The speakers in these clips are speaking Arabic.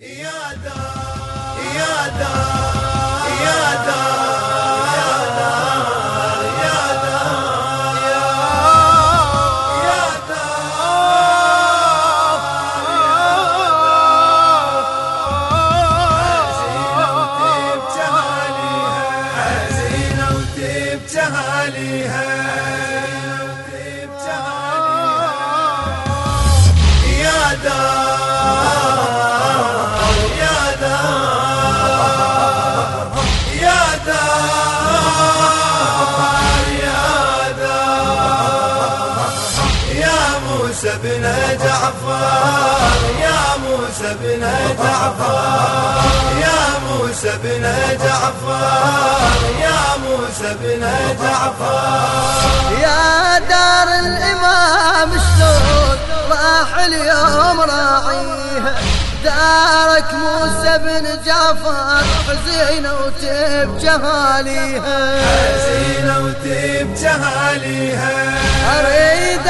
يا دار يا دار يا دار يا دار يا دار يا دار حزينة وتبكي عليها بن جعفر يا موسى بن جعفر يا موسى بن جعفر يا موسى بن جعفر. يا دار الإمام شلون راح اليوم راعيها دارك موسى بن جعفر حزينة وتبكى عليها حزينة وتبكي عليها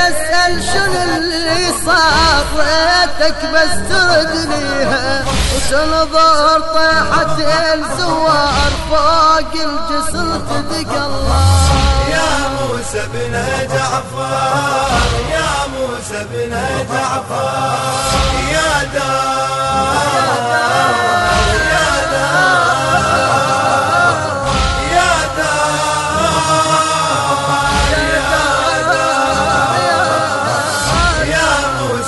أسأل شنو اللي صار؟ ريتك بس ترد ليها وتنظر طيحة الزوار فوق الجسر تدق الله؟ يا موسى بن جعفر يا موسى بن جعفر يا دار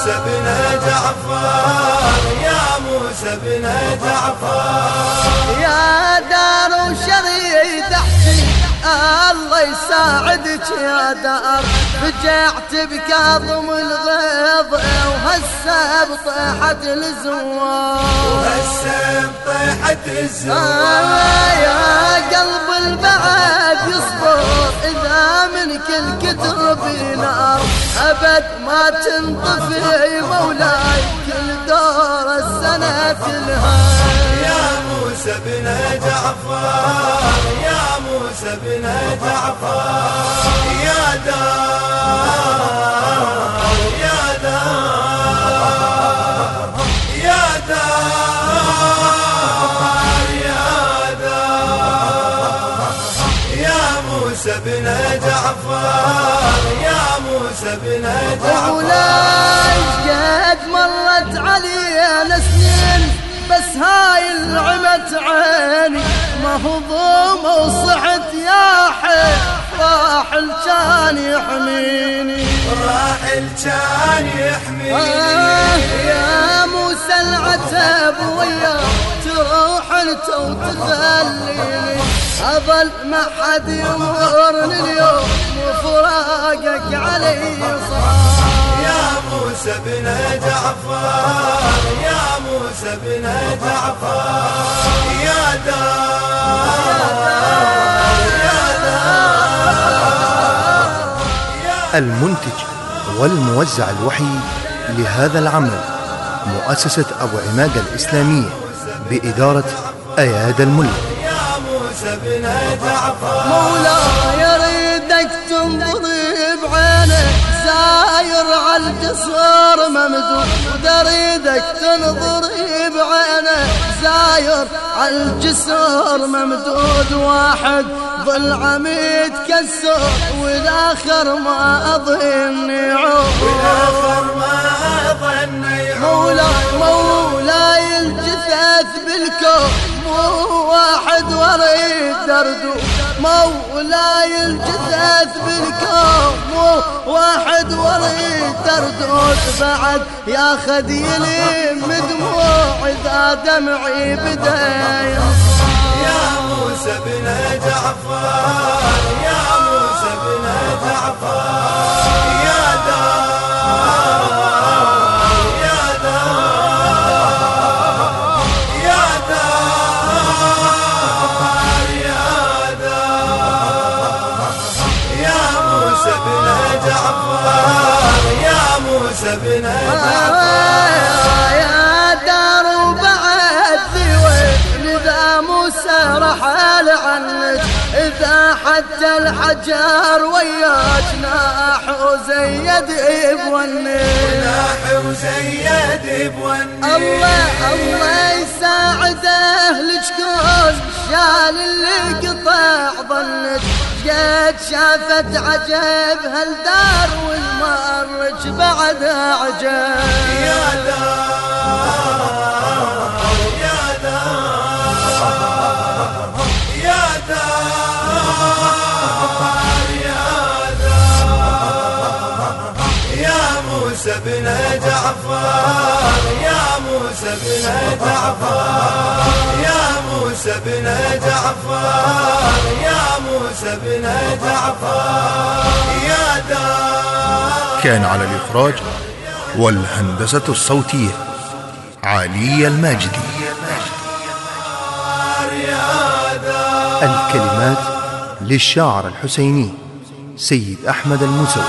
موسى بن جعفر يا موسى بن جعفر. يا دار وشريد احكي الله يساعدك يا دار. رجعت بكاظم الغيظ وهسه بطيحة الزوار. هسه بطيحة آه الزوار يا أبد ما تنطفي مولاي كل دور السنة تنهار يا موسى بن جعفر يا موسى بن جعفر يا دار يا دار يا دار يا دار. يا موسى بن جعفر. موسى بن مولاي قد مرت علينا سنين بس هاي العمت عيني. ما هو ضم وصحت يا حي راح الجان يحميني. راحل كان يحميني. آه يا موسى العتب وياه تروح أنت وتخليني اظل ما حد يمرني اليوم وفراقك علي صار يا موسى بن جعفر يا موسى بن جعفر يا دار يا دار يا المنتج والموزع الوحيد لهذا العمل مؤسسة أبو عماد الإسلامية بإدارة أياد الملا بن جعفر. مولاي يريدك تنظري بعينك زاير على الجسر ممدود ودريدك تنظري بعينك زاير على الجسر ممدود واحد ظل عميد كسر والآخر ما اظن يعود والآخر ما ظن يعود دردو مولاي الجثث بالكون مو واحد وريد دردوس بعد ياخذ يلم دموع إذا دمعي بدا يا موسى بن جعفر. يا دار وبعد ذي وين اذا موسى رحل عنك اذا حتى الحجر وياك ناح وزيد بونك ناح وزيد بوني الله الله مشكوز شال اللي قطع ظنك جيت شافت عجب هالدار والمرج بعد عجب يا دار يا دار يا دار يا دار يا موسى بن جعفر يا موسى بن جعفر موسى بن جعفر يا موسى بن جعفر يا دار. كان على الإخراج والهندسة الصوتية علي الماجدي. الكلمات للشاعر الحسيني سيد أحمد الموسوي.